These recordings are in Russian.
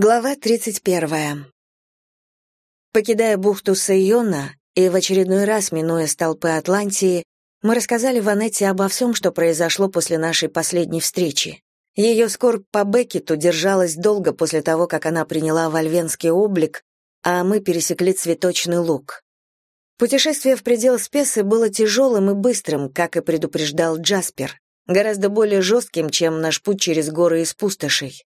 Глава 31. Покидая бухту Сайона и в очередной раз минуя столпы Атлантии, мы рассказали Ванетте обо всем, что произошло после нашей последней встречи. Ее скорбь по Беккету держалась долго после того, как она приняла вольвенский облик, а мы пересекли цветочный луг. Путешествие в предел Спесы было тяжелым и быстрым, как и предупреждал Джаспер, гораздо более жестким, чем наш путь через горы из пустошей.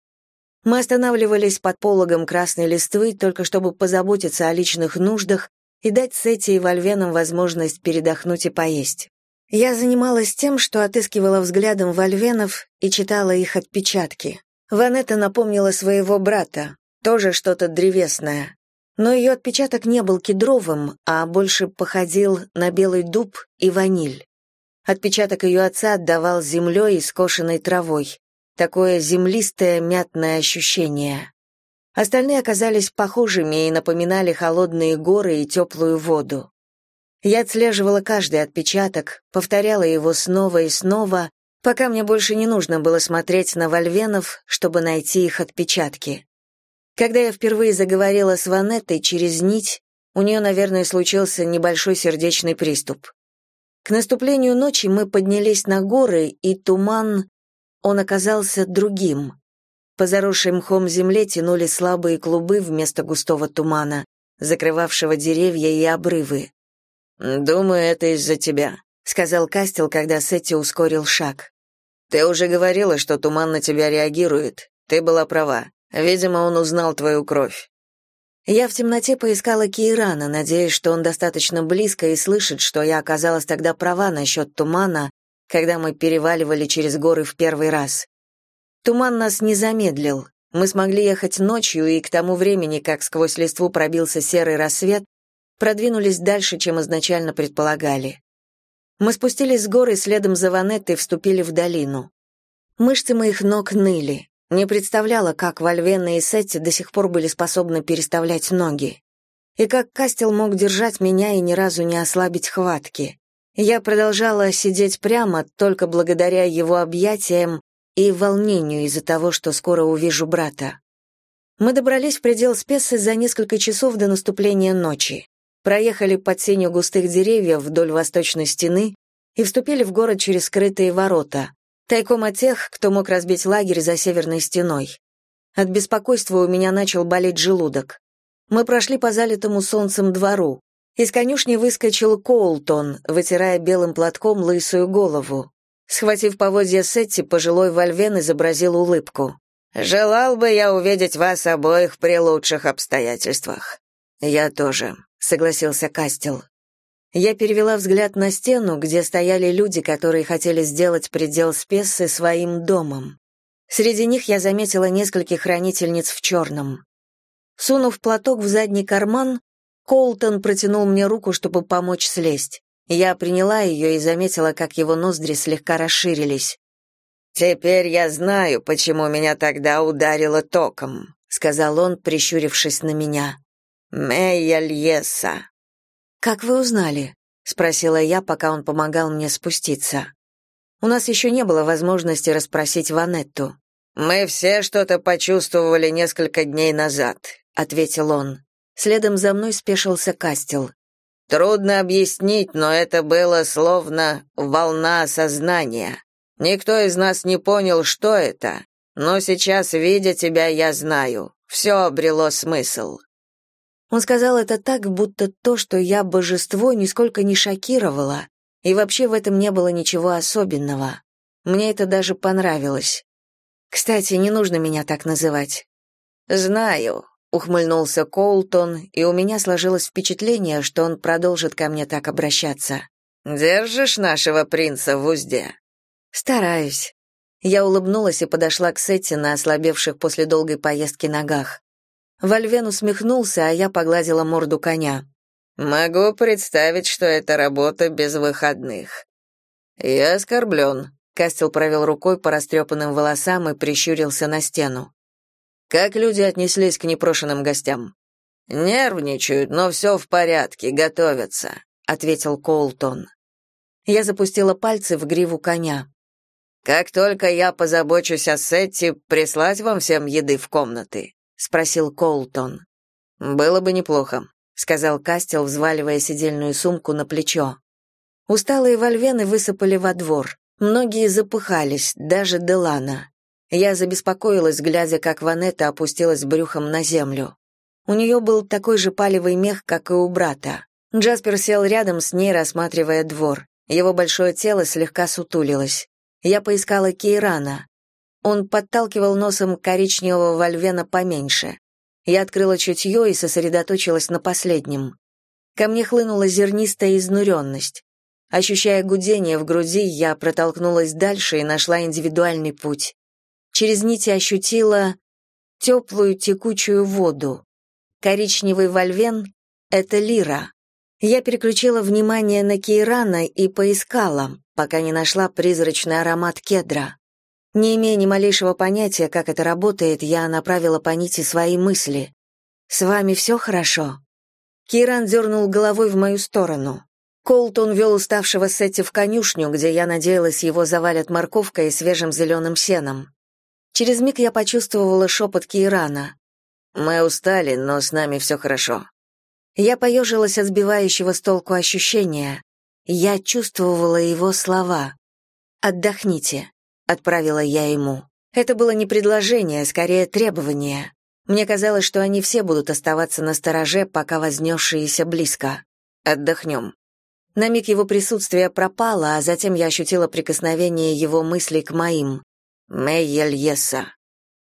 Мы останавливались под пологом красной листвы, только чтобы позаботиться о личных нуждах и дать Сете и Вольвенам возможность передохнуть и поесть. Я занималась тем, что отыскивала взглядом Вольвенов и читала их отпечатки. Ванетта напомнила своего брата, тоже что-то древесное. Но ее отпечаток не был кедровым, а больше походил на белый дуб и ваниль. Отпечаток ее отца отдавал землей и скошенной травой такое землистое мятное ощущение. Остальные оказались похожими и напоминали холодные горы и теплую воду. Я отслеживала каждый отпечаток, повторяла его снова и снова, пока мне больше не нужно было смотреть на вольвенов, чтобы найти их отпечатки. Когда я впервые заговорила с Ванеттой через нить, у нее, наверное, случился небольшой сердечный приступ. К наступлению ночи мы поднялись на горы, и туман он оказался другим. По заросшей мхом земле тянули слабые клубы вместо густого тумана, закрывавшего деревья и обрывы. «Думаю, это из-за тебя», — сказал Кастел, когда Сетти ускорил шаг. «Ты уже говорила, что туман на тебя реагирует. Ты была права. Видимо, он узнал твою кровь». Я в темноте поискала Кейрана, надеясь, что он достаточно близко и слышит, что я оказалась тогда права насчет тумана, когда мы переваливали через горы в первый раз. Туман нас не замедлил. Мы смогли ехать ночью, и к тому времени, как сквозь листву пробился серый рассвет, продвинулись дальше, чем изначально предполагали. Мы спустились с горы следом за Ванеттой и вступили в долину. Мышцы моих ног ныли. Не представляла, как Вальвена и Сетти до сих пор были способны переставлять ноги. И как Кастел мог держать меня и ни разу не ослабить хватки. Я продолжала сидеть прямо только благодаря его объятиям и волнению из-за того, что скоро увижу брата. Мы добрались в предел Спесы за несколько часов до наступления ночи, проехали под сенью густых деревьев вдоль восточной стены и вступили в город через скрытые ворота, тайком от тех, кто мог разбить лагерь за северной стеной. От беспокойства у меня начал болеть желудок. Мы прошли по залитому солнцем двору, из конюшни выскочил Коултон, вытирая белым платком лысую голову. Схватив поводья Сетти, пожилой Вальвен изобразил улыбку. «Желал бы я увидеть вас обоих при лучших обстоятельствах». «Я тоже», — согласился Кастел. Я перевела взгляд на стену, где стояли люди, которые хотели сделать предел Спессы своим домом. Среди них я заметила нескольких хранительниц в черном. Сунув платок в задний карман, Колтон протянул мне руку, чтобы помочь слезть. Я приняла ее и заметила, как его ноздри слегка расширились. «Теперь я знаю, почему меня тогда ударило током», — сказал он, прищурившись на меня. «Мэйя Льеса». «Как вы узнали?» — спросила я, пока он помогал мне спуститься. У нас еще не было возможности расспросить Ванетту. «Мы все что-то почувствовали несколько дней назад», — ответил он. Следом за мной спешился Кастел. Трудно объяснить, но это было словно волна сознания. Никто из нас не понял, что это, но сейчас, видя тебя, я знаю. Все обрело смысл. Он сказал это так, будто то, что я божество, нисколько не шокировало, и вообще в этом не было ничего особенного. Мне это даже понравилось. Кстати, не нужно меня так называть. Знаю, ухмыльнулся Коултон, и у меня сложилось впечатление, что он продолжит ко мне так обращаться. Держишь нашего принца в узде. Стараюсь. Я улыбнулась и подошла к Сетти на ослабевших после долгой поездки ногах. Вальвен усмехнулся, а я погладила морду коня. Могу представить, что это работа без выходных. Я оскорблен. Кастел провел рукой по растрепанным волосам и прищурился на стену. Как люди отнеслись к непрошенным гостям? Нервничают, но все в порядке, готовятся, ответил Колтон. Я запустила пальцы в гриву коня. Как только я позабочусь о Сетти, прислать вам всем еды в комнаты. — спросил Колтон. «Было бы неплохо», — сказал Кастел, взваливая сидельную сумку на плечо. Усталые вольвены высыпали во двор. Многие запыхались, даже Делана. Я забеспокоилась, глядя, как Ванетта опустилась брюхом на землю. У нее был такой же палевый мех, как и у брата. Джаспер сел рядом с ней, рассматривая двор. Его большое тело слегка сутулилось. Я поискала Кейрана. Он подталкивал носом коричневого вольвена поменьше. Я открыла чутье и сосредоточилась на последнем. Ко мне хлынула зернистая изнуренность. Ощущая гудение в груди, я протолкнулась дальше и нашла индивидуальный путь. Через нити ощутила теплую текучую воду. Коричневый вольвен — это лира. Я переключила внимание на Кейрана и поискала, пока не нашла призрачный аромат кедра. Не имея ни малейшего понятия, как это работает, я направила по нити свои мысли. «С вами все хорошо?» Киран дернул головой в мою сторону. Колтон вел уставшего Сетти в конюшню, где я надеялась, его завалят морковкой и свежим зеленым сеном. Через миг я почувствовала шепот Кирана. «Мы устали, но с нами все хорошо». Я поежилась от сбивающего с толку ощущения. Я чувствовала его слова. «Отдохните», отправила я ему. Это было не предложение, а скорее требование. Мне казалось, что они все будут оставаться на стороже, пока вознесшиеся близко. Отдохнем. На миг его присутствие пропало, а затем я ощутила прикосновение его мыслей к моим. Мэйель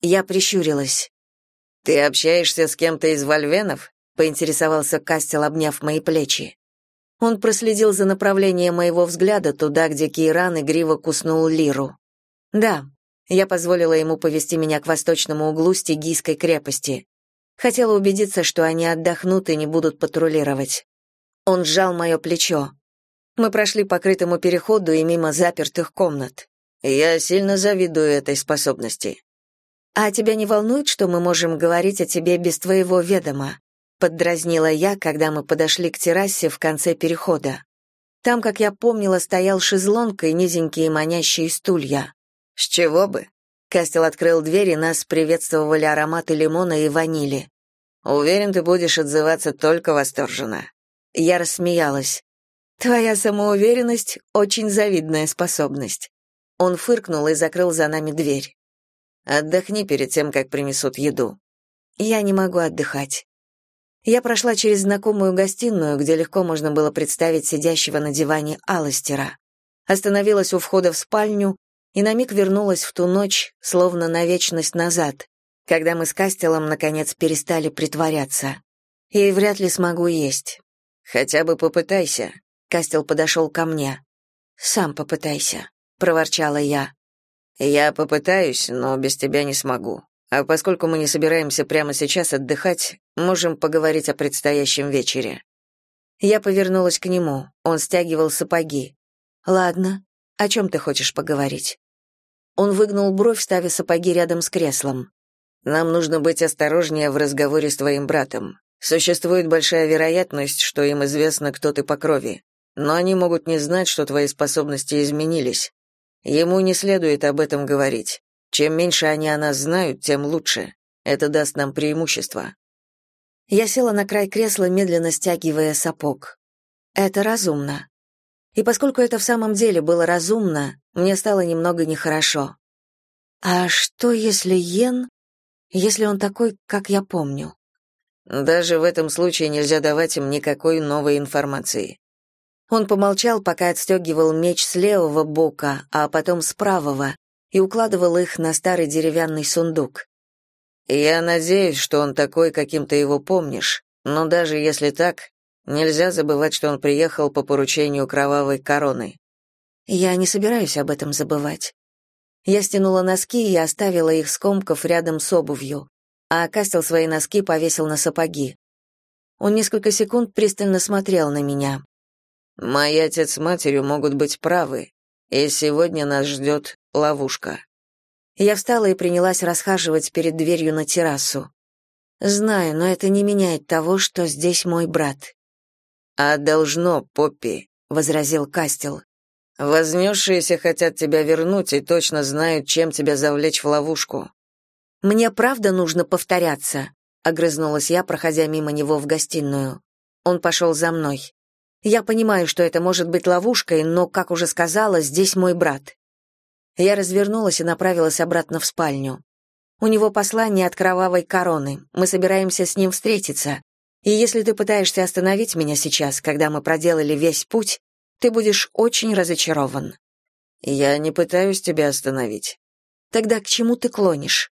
Я прищурилась. «Ты общаешься с кем-то из вольвенов?» — поинтересовался Кастел, обняв мои плечи. Он проследил за направлением моего взгляда туда, где Кейран игриво куснул Лиру. Да, я позволила ему повести меня к восточному углу Стигийской крепости. Хотела убедиться, что они отдохнут и не будут патрулировать. Он сжал мое плечо. Мы прошли по крытому переходу и мимо запертых комнат. Я сильно завидую этой способности. А тебя не волнует, что мы можем говорить о тебе без твоего ведома? Поддразнила я, когда мы подошли к террасе в конце перехода. Там, как я помнила, стоял шезлонг и низенькие манящие стулья. «С чего бы?» Кастел открыл дверь, и нас приветствовали ароматы лимона и ванили. «Уверен, ты будешь отзываться только восторженно». Я рассмеялась. «Твоя самоуверенность — очень завидная способность». Он фыркнул и закрыл за нами дверь. «Отдохни перед тем, как принесут еду». «Я не могу отдыхать». Я прошла через знакомую гостиную, где легко можно было представить сидящего на диване Аластера. Остановилась у входа в спальню и на миг вернулась в ту ночь, словно на вечность назад, когда мы с Кастелом наконец перестали притворяться. И вряд ли смогу есть. Хотя бы попытайся. Кастел подошел ко мне. Сам попытайся, проворчала я. Я попытаюсь, но без тебя не смогу. А поскольку мы не собираемся прямо сейчас отдыхать, можем поговорить о предстоящем вечере. Я повернулась к нему. Он стягивал сапоги. Ладно. О чем ты хочешь поговорить? Он выгнул бровь, ставя сапоги рядом с креслом. «Нам нужно быть осторожнее в разговоре с твоим братом. Существует большая вероятность, что им известно, кто ты по крови. Но они могут не знать, что твои способности изменились. Ему не следует об этом говорить. Чем меньше они о нас знают, тем лучше. Это даст нам преимущество». Я села на край кресла, медленно стягивая сапог. «Это разумно. И поскольку это в самом деле было разумно, мне стало немного нехорошо. А что, если Йен, если он такой, как я помню? Даже в этом случае нельзя давать им никакой новой информации. Он помолчал, пока отстегивал меч с левого бока, а потом с правого, и укладывал их на старый деревянный сундук. «Я надеюсь, что он такой, каким ты его помнишь, но даже если так, Нельзя забывать, что он приехал по поручению кровавой короны. Я не собираюсь об этом забывать. Я стянула носки и оставила их скомков рядом с обувью, а Кастел свои носки повесил на сапоги. Он несколько секунд пристально смотрел на меня. «Мой отец с матерью могут быть правы, и сегодня нас ждет ловушка». Я встала и принялась расхаживать перед дверью на террасу. Знаю, но это не меняет того, что здесь мой брат. «А должно, Поппи», — возразил Кастел. «Вознесшиеся хотят тебя вернуть и точно знают, чем тебя завлечь в ловушку. Мне правда нужно повторяться?» — огрызнулась я, проходя мимо него в гостиную. Он пошел за мной. «Я понимаю, что это может быть ловушкой, но, как уже сказала, здесь мой брат». Я развернулась и направилась обратно в спальню. У него послание от кровавой короны. Мы собираемся с ним встретиться. И если ты пытаешься остановить меня сейчас, когда мы проделали весь путь, ты будешь очень разочарован. Я не пытаюсь тебя остановить. Тогда к чему ты клонишь?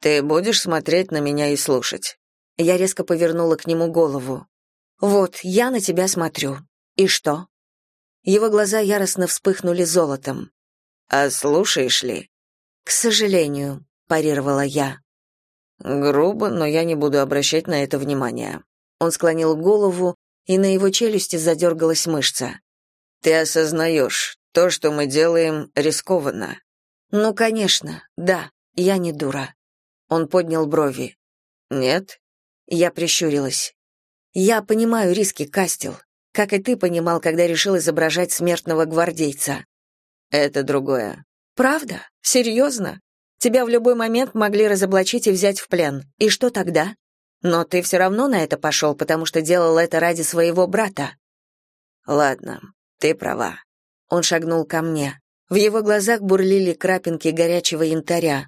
Ты будешь смотреть на меня и слушать. Я резко повернула к нему голову. Вот, я на тебя смотрю. И что? Его глаза яростно вспыхнули золотом. А слушаешь ли? К сожалению, парировала я. Грубо, но я не буду обращать на это внимания. Он склонил голову, и на его челюсти задергалась мышца. Ты осознаешь, то, что мы делаем, рискованно. Ну, конечно, да, я не дура. Он поднял брови. Нет? Я прищурилась. Я понимаю риски, Кастел, как и ты понимал, когда решил изображать смертного гвардейца. Это другое. Правда? Серьезно? Тебя в любой момент могли разоблачить и взять в плен. И что тогда? Но ты все равно на это пошел, потому что делал это ради своего брата. Ладно, ты права. Он шагнул ко мне. В его глазах бурлили крапинки горячего янтаря.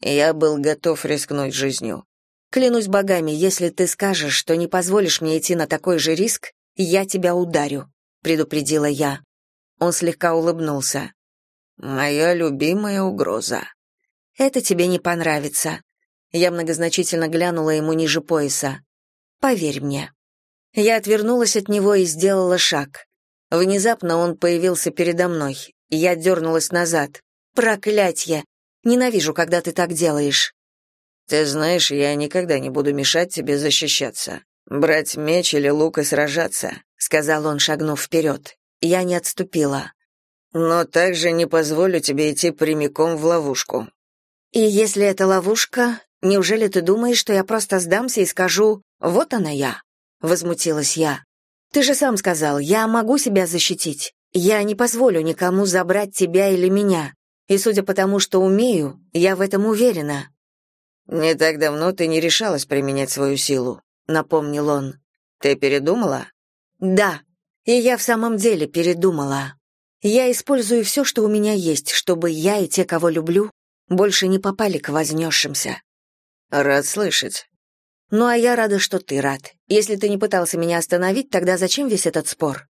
Я был готов рискнуть жизнью. Клянусь богами, если ты скажешь, что не позволишь мне идти на такой же риск, я тебя ударю, предупредила я. Он слегка улыбнулся. Моя любимая угроза. Это тебе не понравится. Я многозначительно глянула ему ниже пояса. Поверь мне. Я отвернулась от него и сделала шаг. Внезапно он появился передо мной. Я дернулась назад. Проклятье! Ненавижу, когда ты так делаешь. Ты знаешь, я никогда не буду мешать тебе защищаться. Брать меч или лук и сражаться, сказал он, шагнув вперед. Я не отступила. Но также не позволю тебе идти прямиком в ловушку. И если это ловушка, неужели ты думаешь, что я просто сдамся и скажу «вот она я»?» — возмутилась я. «Ты же сам сказал, я могу себя защитить. Я не позволю никому забрать тебя или меня. И судя по тому, что умею, я в этом уверена». «Не так давно ты не решалась применять свою силу», — напомнил он. «Ты передумала?» «Да, и я в самом деле передумала. Я использую все, что у меня есть, чтобы я и те, кого люблю, больше не попали к вознесшимся. Рад слышать. Ну а я рада, что ты рад. Если ты не пытался меня остановить, тогда зачем весь этот спор?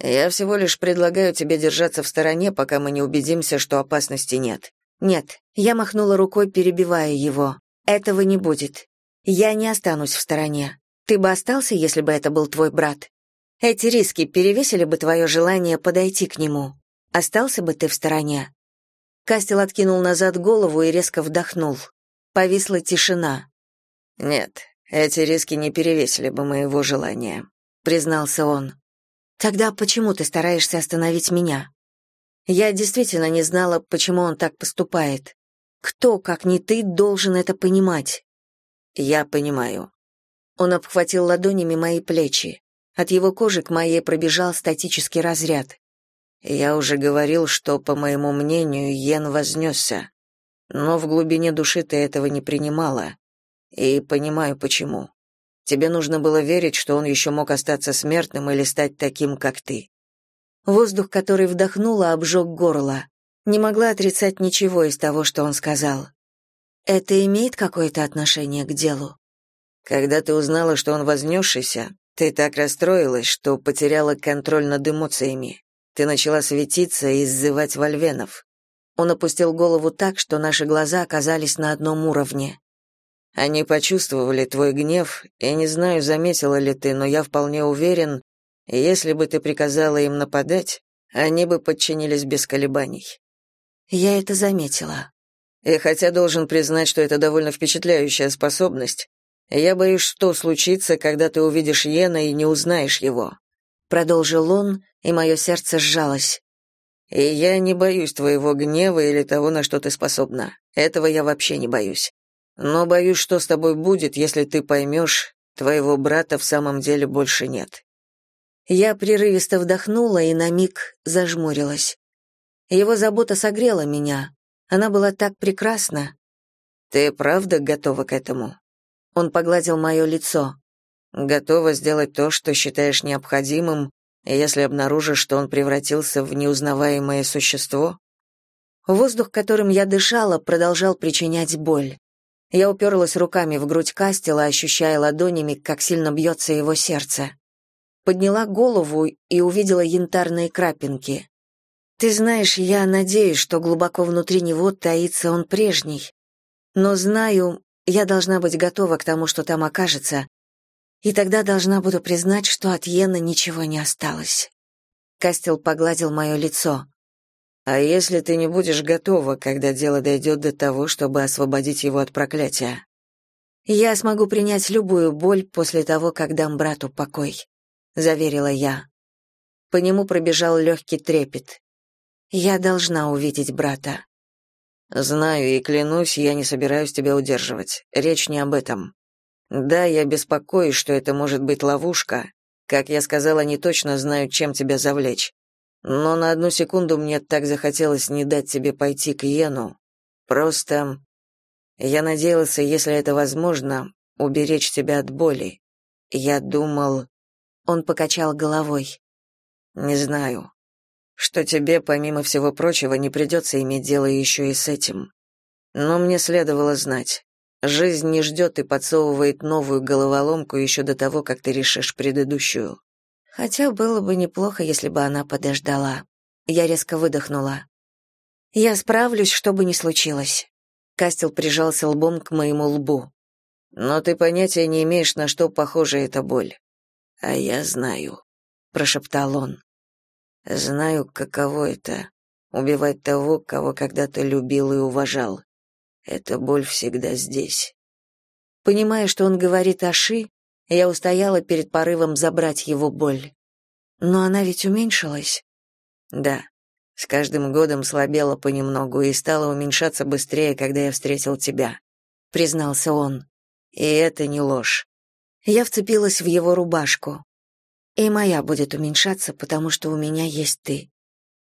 Я всего лишь предлагаю тебе держаться в стороне, пока мы не убедимся, что опасности нет. Нет, я махнула рукой, перебивая его. Этого не будет. Я не останусь в стороне. Ты бы остался, если бы это был твой брат? Эти риски перевесили бы твое желание подойти к нему. Остался бы ты в стороне. Кастел откинул назад голову и резко вдохнул. Повисла тишина. «Нет, эти риски не перевесили бы моего желания», — признался он. «Тогда почему ты стараешься остановить меня?» Я действительно не знала, почему он так поступает. Кто, как не ты, должен это понимать? Я понимаю. Он обхватил ладонями мои плечи. От его кожи к моей пробежал статический разряд. Я уже говорил, что, по моему мнению, Йен вознесся. Но в глубине души ты этого не принимала. И понимаю, почему. Тебе нужно было верить, что он еще мог остаться смертным или стать таким, как ты. Воздух, который вдохнула, обжег горло. Не могла отрицать ничего из того, что он сказал. Это имеет какое-то отношение к делу? Когда ты узнала, что он вознесшийся, ты так расстроилась, что потеряла контроль над эмоциями. Ты начала светиться и иззывать вольвенов. Он опустил голову так, что наши глаза оказались на одном уровне. Они почувствовали твой гнев, и не знаю, заметила ли ты, но я вполне уверен, если бы ты приказала им нападать, они бы подчинились без колебаний. Я это заметила. И хотя должен признать, что это довольно впечатляющая способность, я боюсь, что случится, когда ты увидишь Йена и не узнаешь его продолжил он, и мое сердце сжалось. И я не боюсь твоего гнева или того, на что ты способна. Этого я вообще не боюсь. Но боюсь, что с тобой будет, если ты поймешь, твоего брата в самом деле больше нет. Я прерывисто вдохнула и на миг зажмурилась. Его забота согрела меня. Она была так прекрасна. Ты правда готова к этому? Он погладил мое лицо. Готова сделать то, что считаешь необходимым, если обнаружишь, что он превратился в неузнаваемое существо? Воздух, которым я дышала, продолжал причинять боль. Я уперлась руками в грудь Кастела, ощущая ладонями, как сильно бьется его сердце. Подняла голову и увидела янтарные крапинки. Ты знаешь, я надеюсь, что глубоко внутри него таится он прежний. Но знаю, я должна быть готова к тому, что там окажется, и тогда должна буду признать, что от Йена ничего не осталось. Кастел погладил мое лицо. А если ты не будешь готова, когда дело дойдет до того, чтобы освободить его от проклятия? Я смогу принять любую боль после того, как дам брату покой, заверила я. По нему пробежал легкий трепет. Я должна увидеть брата. Знаю и клянусь, я не собираюсь тебя удерживать. Речь не об этом. Да, я беспокоюсь, что это может быть ловушка. Как я сказала, не точно знаю, чем тебя завлечь. Но на одну секунду мне так захотелось не дать тебе пойти к Йену. Просто я надеялся, если это возможно, уберечь тебя от боли. Я думал, он покачал головой. Не знаю, что тебе, помимо всего прочего, не придется иметь дело еще и с этим. Но мне следовало знать. Жизнь не ждет и подсовывает новую головоломку еще до того, как ты решишь предыдущую. Хотя было бы неплохо, если бы она подождала. Я резко выдохнула. Я справлюсь, что бы ни случилось. Кастел прижался лбом к моему лбу. Но ты понятия не имеешь, на что похожа эта боль. А я знаю, прошептал он. Знаю, каково это убивать того, кого когда-то любил и уважал. Эта боль всегда здесь. Понимая, что он говорит о Ши, я устояла перед порывом забрать его боль. Но она ведь уменьшилась. Да. С каждым годом слабела понемногу и стала уменьшаться быстрее, когда я встретил тебя, признался он. И это не ложь. Я вцепилась в его рубашку. И моя будет уменьшаться, потому что у меня есть ты.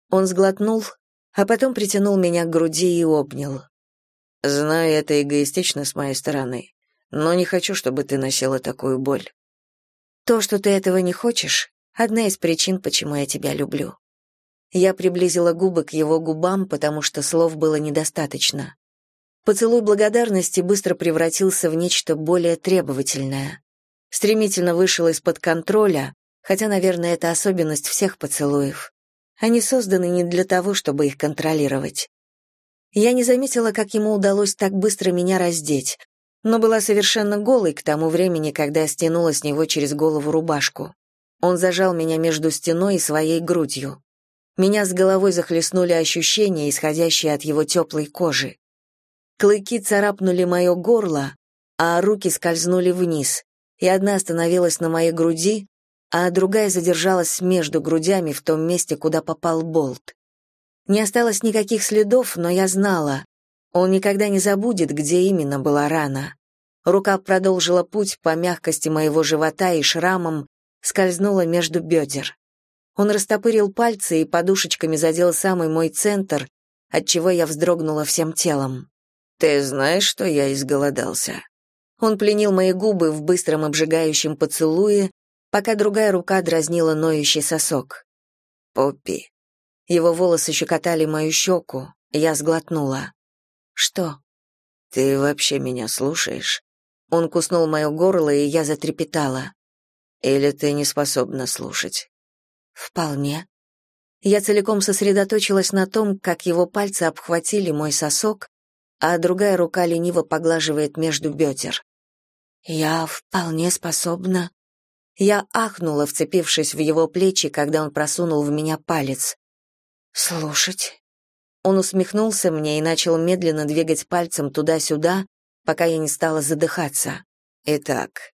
Он сглотнул, а потом притянул меня к груди и обнял. Знаю, это эгоистично с моей стороны но не хочу, чтобы ты носила такую боль. То, что ты этого не хочешь, одна из причин, почему я тебя люблю. Я приблизила губы к его губам, потому что слов было недостаточно. Поцелуй благодарности быстро превратился в нечто более требовательное. Стремительно вышел из-под контроля, хотя, наверное, это особенность всех поцелуев. Они созданы не для того, чтобы их контролировать. Я не заметила, как ему удалось так быстро меня раздеть, но была совершенно голой к тому времени, когда я стянула с него через голову рубашку. Он зажал меня между стеной и своей грудью. Меня с головой захлестнули ощущения, исходящие от его теплой кожи. Клыки царапнули мое горло, а руки скользнули вниз, и одна остановилась на моей груди, а другая задержалась между грудями в том месте, куда попал болт. Не осталось никаких следов, но я знала, он никогда не забудет, где именно была рана. Рука продолжила путь по мягкости моего живота и шрамам, скользнула между бедер. Он растопырил пальцы и подушечками задел самый мой центр, отчего я вздрогнула всем телом. «Ты знаешь, что я изголодался?» Он пленил мои губы в быстром обжигающем поцелуе, пока другая рука дразнила ноющий сосок. «Поппи». Его волосы щекотали мою щеку, я сглотнула. «Что?» «Ты вообще меня слушаешь?» Он куснул мое горло, и я затрепетала. «Или ты не способна слушать?» «Вполне». Я целиком сосредоточилась на том, как его пальцы обхватили мой сосок, а другая рука лениво поглаживает между бедер. «Я вполне способна». Я ахнула, вцепившись в его плечи, когда он просунул в меня палец. «Слушать?» Он усмехнулся мне и начал медленно двигать пальцем туда-сюда, пока я не стала задыхаться. Итак,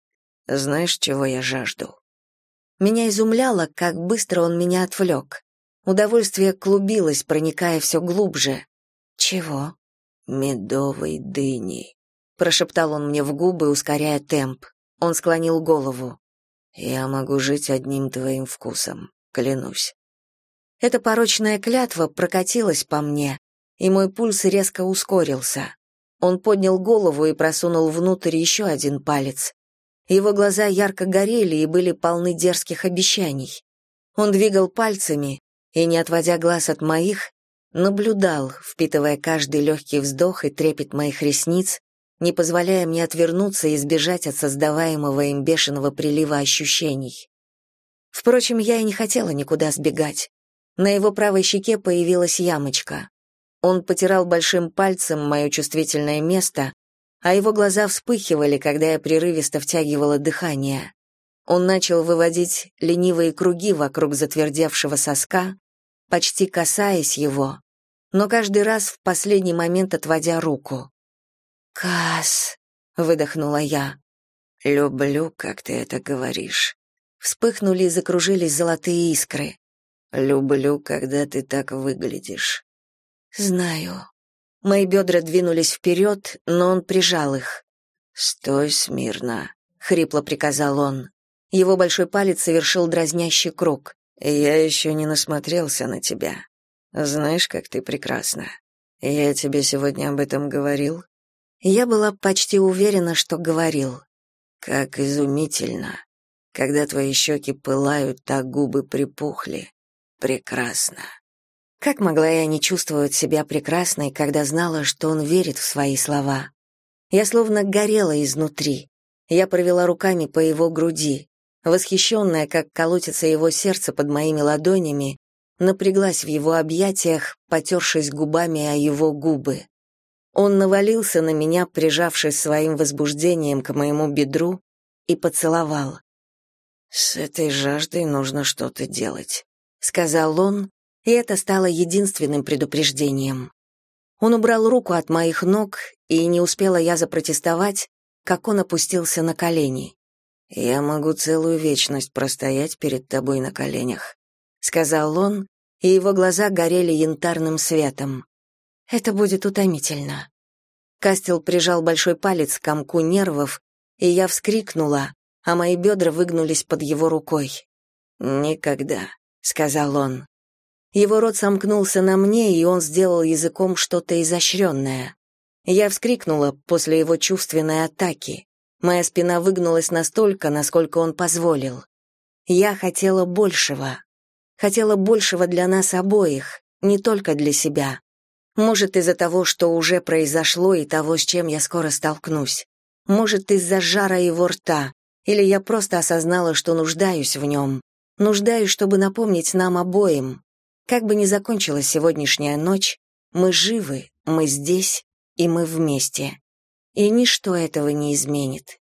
знаешь, чего я жажду? Меня изумляло, как быстро он меня отвлек. Удовольствие клубилось, проникая все глубже. Чего? Медовой дыни, прошептал он мне в губы, ускоряя темп. Он склонил голову. Я могу жить одним твоим вкусом, клянусь. Эта порочная клятва прокатилась по мне, и мой пульс резко ускорился. Он поднял голову и просунул внутрь еще один палец. Его глаза ярко горели и были полны дерзких обещаний. Он двигал пальцами и, не отводя глаз от моих, наблюдал, впитывая каждый легкий вздох и трепет моих ресниц, не позволяя мне отвернуться и избежать от создаваемого им бешеного прилива ощущений. Впрочем, я и не хотела никуда сбегать. На его правой щеке появилась ямочка. Он потирал большим пальцем мое чувствительное место, а его глаза вспыхивали, когда я прерывисто втягивала дыхание. Он начал выводить ленивые круги вокруг затвердевшего соска, почти касаясь его, но каждый раз в последний момент отводя руку. «Кас», — выдохнула я. «Люблю, как ты это говоришь». Вспыхнули и закружились золотые искры. «Люблю, когда ты так выглядишь». «Знаю». Мои бедра двинулись вперед, но он прижал их. «Стой смирно», — хрипло приказал он. Его большой палец совершил дразнящий круг. «Я еще не насмотрелся на тебя. Знаешь, как ты прекрасна. Я тебе сегодня об этом говорил?» Я была почти уверена, что говорил. «Как изумительно, когда твои щеки пылают, а губы припухли. Прекрасно». Как могла я не чувствовать себя прекрасной, когда знала, что он верит в свои слова? Я словно горела изнутри. Я провела руками по его груди. Восхищенная, как колотится его сердце под моими ладонями, напряглась в его объятиях, потершись губами о его губы. Он навалился на меня, прижавшись своим возбуждением к моему бедру, и поцеловал. «С этой жаждой нужно что-то делать», — сказал он, и это стало единственным предупреждением. Он убрал руку от моих ног, и не успела я запротестовать, как он опустился на колени. «Я могу целую вечность простоять перед тобой на коленях», — сказал он, и его глаза горели янтарным светом. «Это будет утомительно». Кастел прижал большой палец к комку нервов, и я вскрикнула, а мои бедра выгнулись под его рукой. «Никогда», — сказал он. Его рот сомкнулся на мне, и он сделал языком что-то изощренное. Я вскрикнула после его чувственной атаки. Моя спина выгнулась настолько, насколько он позволил. Я хотела большего. Хотела большего для нас обоих, не только для себя. Может, из-за того, что уже произошло, и того, с чем я скоро столкнусь. Может, из-за жара его рта, или я просто осознала, что нуждаюсь в нем. Нуждаюсь, чтобы напомнить нам обоим, как бы ни закончилась сегодняшняя ночь, мы живы, мы здесь, и мы вместе. И ничто этого не изменит.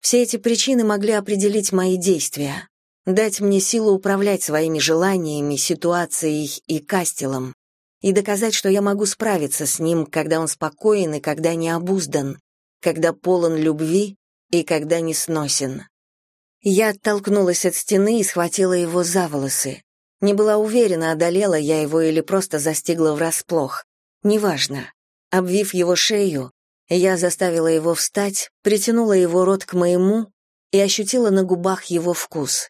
Все эти причины могли определить мои действия, дать мне силу управлять своими желаниями, ситуацией и кастелом, и доказать, что я могу справиться с ним, когда он спокоен и когда не обуздан, когда полон любви и когда не сносен. Я оттолкнулась от стены и схватила его за волосы. Не была уверена, одолела я его или просто застигла врасплох. Неважно. Обвив его шею, я заставила его встать, притянула его рот к моему и ощутила на губах его вкус.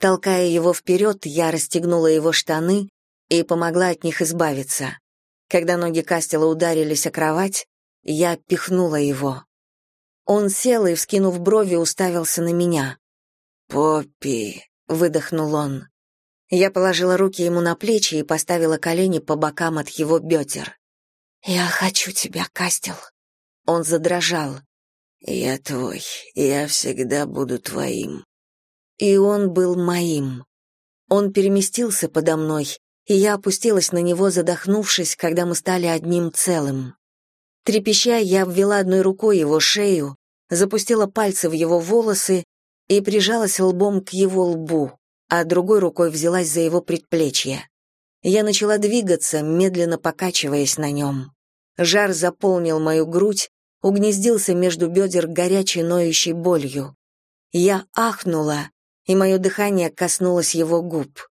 Толкая его вперед, я расстегнула его штаны и помогла от них избавиться. Когда ноги Кастела ударились о кровать, я пихнула его. Он сел и, вскинув брови, уставился на меня. «Поппи», — выдохнул он. Я положила руки ему на плечи и поставила колени по бокам от его бедер. «Я хочу тебя, Кастел». Он задрожал. «Я твой, я всегда буду твоим». И он был моим. Он переместился подо мной, и я опустилась на него, задохнувшись, когда мы стали одним целым. Трепеща, я обвела одной рукой его шею, запустила пальцы в его волосы и прижалась лбом к его лбу а другой рукой взялась за его предплечье. Я начала двигаться, медленно покачиваясь на нем. Жар заполнил мою грудь, угнездился между бедер горячей ноющей болью. Я ахнула, и мое дыхание коснулось его губ.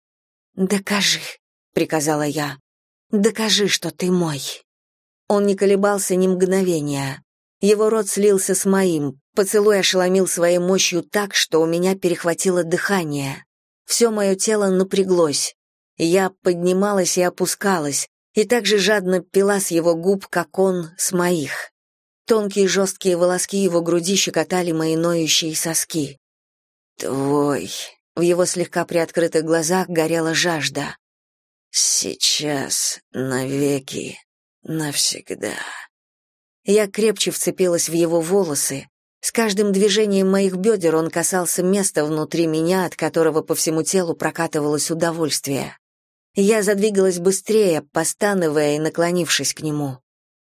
«Докажи», — приказала я, — «докажи, что ты мой». Он не колебался ни мгновения. Его рот слился с моим, поцелуй ошеломил своей мощью так, что у меня перехватило дыхание. Все мое тело напряглось. Я поднималась и опускалась, и так же жадно пила с его губ, как он с моих. Тонкие жесткие волоски его груди щекотали мои ноющие соски. «Твой...» В его слегка приоткрытых глазах горела жажда. «Сейчас, навеки, навсегда». Я крепче вцепилась в его волосы. С каждым движением моих бедер он касался места внутри меня, от которого по всему телу прокатывалось удовольствие. Я задвигалась быстрее, постановая и наклонившись к нему.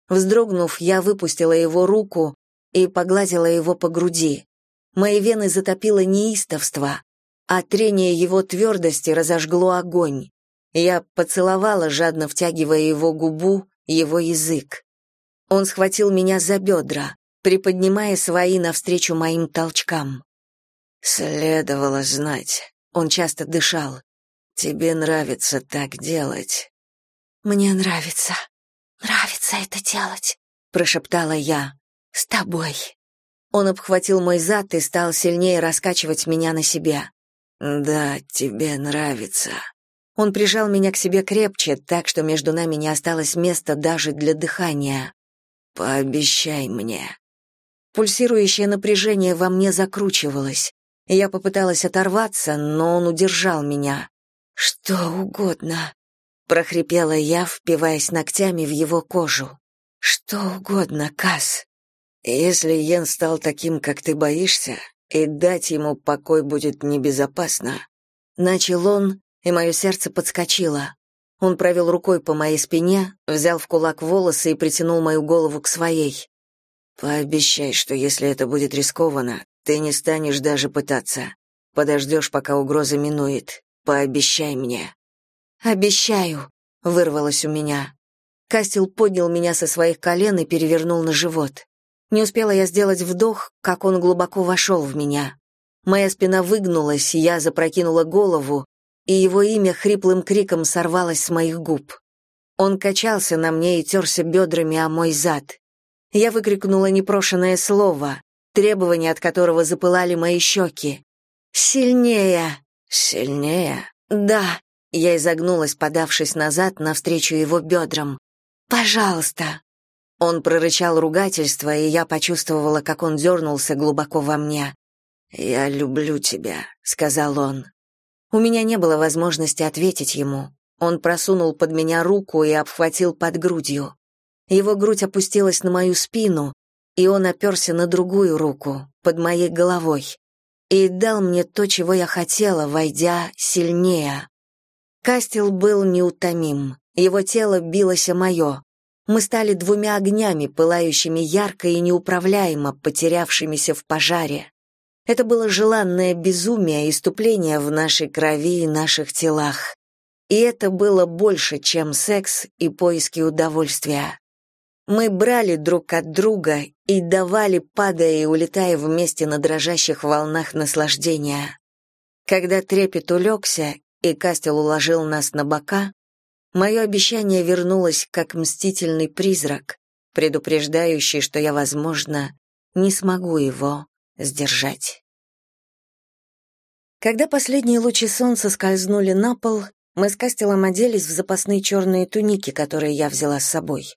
Вздрогнув, я выпустила его руку и погладила его по груди. Мои вены затопило неистовство, а трение его твердости разожгло огонь. Я поцеловала, жадно втягивая его губу, его язык. Он схватил меня за бедра, приподнимая свои навстречу моим толчкам. «Следовало знать». Он часто дышал. «Тебе нравится так делать». «Мне нравится. Нравится это делать», — прошептала я. «С тобой». Он обхватил мой зад и стал сильнее раскачивать меня на себя. «Да, тебе нравится». Он прижал меня к себе крепче, так что между нами не осталось места даже для дыхания. Пообещай мне. Пульсирующее напряжение во мне закручивалось. Я попыталась оторваться, но он удержал меня. Что угодно, прохрипела я, впиваясь ногтями в его кожу. Что угодно, Кас. Если Йен стал таким, как ты боишься, и дать ему покой будет небезопасно, начал он, и мое сердце подскочило. Он провел рукой по моей спине, взял в кулак волосы и притянул мою голову к своей. «Пообещай, что если это будет рискованно, ты не станешь даже пытаться. Подождешь, пока угроза минует. Пообещай мне». «Обещаю», — вырвалось у меня. Кастел поднял меня со своих колен и перевернул на живот. Не успела я сделать вдох, как он глубоко вошел в меня. Моя спина выгнулась, я запрокинула голову, и его имя хриплым криком сорвалось с моих губ. Он качался на мне и терся бедрами о мой зад. Я выкрикнула непрошенное слово, требование от которого запылали мои щеки. «Сильнее!» «Сильнее?» «Да!» Я изогнулась, подавшись назад навстречу его бедрам. «Пожалуйста!» Он прорычал ругательство, и я почувствовала, как он дернулся глубоко во мне. «Я люблю тебя», — сказал он. У меня не было возможности ответить ему. Он просунул под меня руку и обхватил под грудью. Его грудь опустилась на мою спину, и он оперся на другую руку, под моей головой, и дал мне то, чего я хотела, войдя сильнее. Кастел был неутомим, его тело билось о мое. Мы стали двумя огнями, пылающими ярко и неуправляемо, потерявшимися в пожаре. Это было желанное безумие, иступление в нашей крови и наших телах. И это было больше, чем секс и поиски удовольствия. Мы брали друг от друга и давали, падая и улетая вместе на дрожащих волнах наслаждения. Когда трепет улегся и Кастел уложил нас на бока, мое обещание вернулось как мстительный призрак, предупреждающий, что я, возможно, не смогу его сдержать. Когда последние лучи солнца скользнули на пол, мы с Кастелом оделись в запасные черные туники, которые я взяла с собой.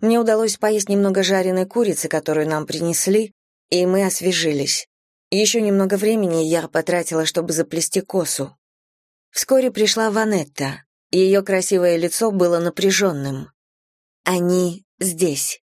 Мне удалось поесть немного жареной курицы, которую нам принесли, и мы освежились. Еще немного времени я потратила, чтобы заплести косу. Вскоре пришла Ванетта. Ее красивое лицо было напряженным. «Они здесь»,